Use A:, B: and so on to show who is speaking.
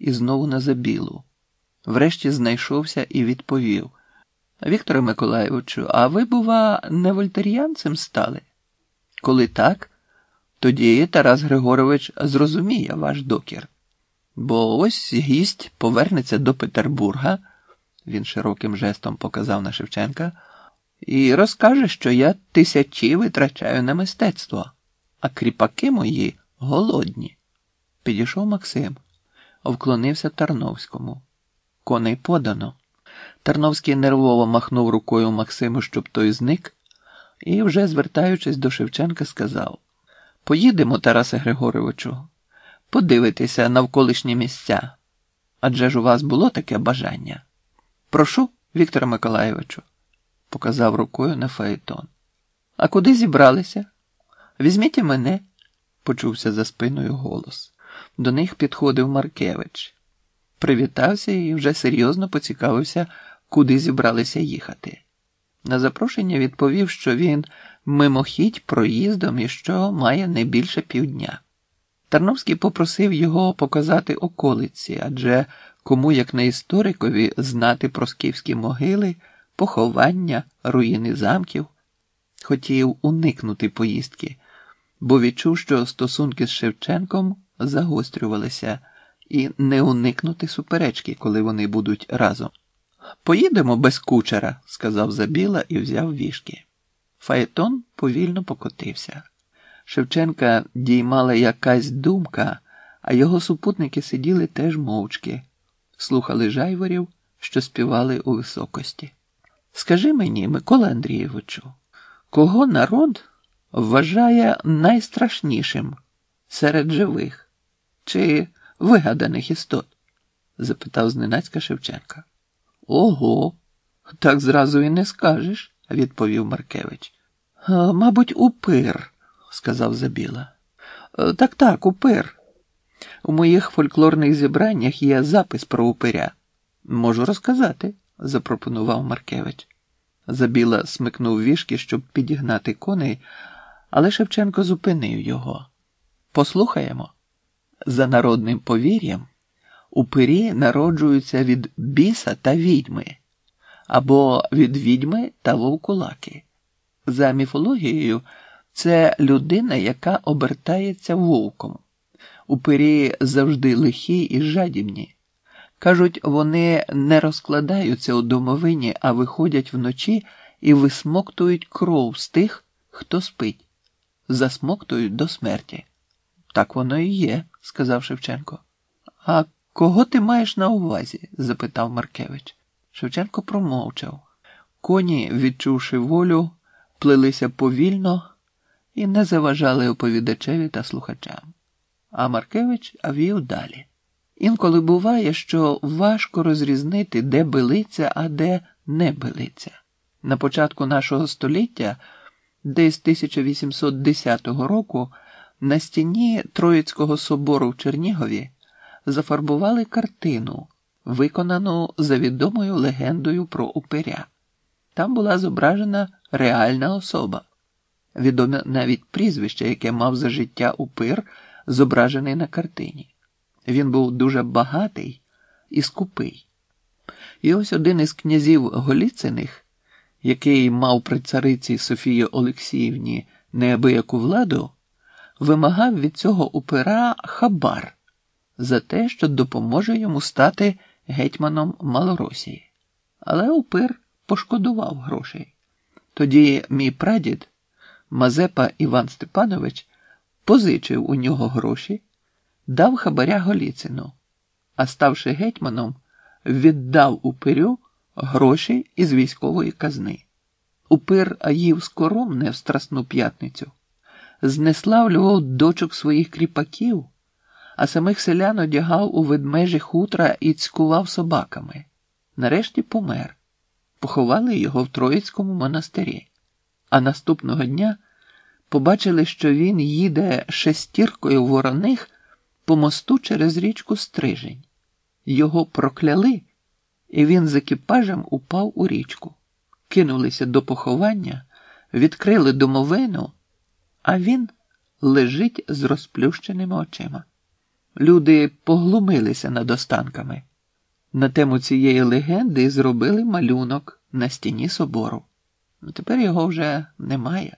A: і знову на забілу. Врешті знайшовся і відповів: Вікторе Миколайовичу, а ви, бува, не вольтеріанцем стали? Коли так, тоді Тарас Григорович зрозуміє ваш докір. Бо ось гість повернеться до Петербурга, він широким жестом показав на Шевченка, і розкаже, що я тисячі витрачаю на мистецтво, а кріпаки мої голодні. Підійшов Максим, вклонився Тарновському. Коней подано. Тарновський нервово махнув рукою Максиму, щоб той зник, і, вже звертаючись до Шевченка, сказав: Поїдемо, Тарасе Григоровичу, подивитися навколишні місця. Адже ж у вас було таке бажання. Прошу, Віктора Миколаєвичу, показав рукою на Фаетон. А куди зібралися? Візьміть мене, почувся за спиною голос. До них підходив Маркевич. Привітався і вже серйозно поцікавився, куди зібралися їхати. На запрошення відповів, що він мимохідь проїздом і що має не більше півдня. Тарновський попросив його показати околиці, адже кому, як не історикові, знати про скіфські могили, поховання, руїни замків, хотів уникнути поїздки, бо відчув, що стосунки з Шевченком загострювалися, і не уникнути суперечки, коли вони будуть разом. Поїдемо без кучера, сказав Забіла і взяв вішки. Фаетон повільно покотився. Шевченка діймала якась думка, а його супутники сиділи теж мовчки, слухали жайворів, що співали у високості. Скажи мені, Микола Андрійовичу, кого народ вважає найстрашнішим серед живих чи вигаданих істот? запитав зненацька Шевченка. Ого, так зразу і не скажеш, відповів Маркевич. Мабуть, упир, сказав Забіла. Так, так, упир. У моїх фольклорних зібраннях є запис про упиря. Можу розказати, запропонував Маркевич. Забіла смикнув вішки, щоб підігнати коней, але Шевченко зупинив його. Послухаємо. За народним повір'ям, упирі народжуються від біса та відьми або від відьми та вовкулаки. За міфологією, це людина, яка обертається вовком. Упирі завжди лихі і жадібні. Кажуть, вони не розкладаються у домовині, а виходять вночі і висмоктують кров з тих, хто спить, засмоктують до смерті. Так воно і є, сказав Шевченко. А кого ти маєш на увазі? запитав Маркевич. Шевченко промовчав. Коні, відчувши волю, плелися повільно і не заважали оповідачеві та слухачам. А Маркевич вів далі. Інколи буває, що важко розрізнити, де билиця, а де не билиця. На початку нашого століття, десь 1810 року, на стіні Троїцького собору в Чернігові зафарбували картину, виконану за відомою легендою про упиря. Там була зображена реальна особа, відоме навіть прізвище, яке мав за життя упир, зображений на картині. Він був дуже багатий і скупий. І ось один із князів Голіциних, який мав при цариці Софії Олексіївні неабияку владу, вимагав від цього упира хабар за те, що допоможе йому стати гетьманом Малоросії. Але упир пошкодував грошей. Тоді мій прадід, Мазепа Іван Степанович, позичив у нього гроші, дав хабаря Голіцину, а ставши гетьманом, віддав упирю гроші із військової казни. Упир їв скоромне в Страсну п'ятницю, знеславлював дочок своїх кріпаків, а самих селян одягав у ведмежі хутра і цькував собаками. Нарешті помер. Поховали його в Троїцькому монастирі, а наступного дня побачили, що він їде шестіркою вороних по мосту через річку Стрижень. Його прокляли, і він з екіпажем упав у річку. Кинулися до поховання, відкрили домовину, а він лежить з розплющеними очима. Люди поглумилися над останками. На тему цієї легенди зробили малюнок на стіні собору. Тепер його вже немає.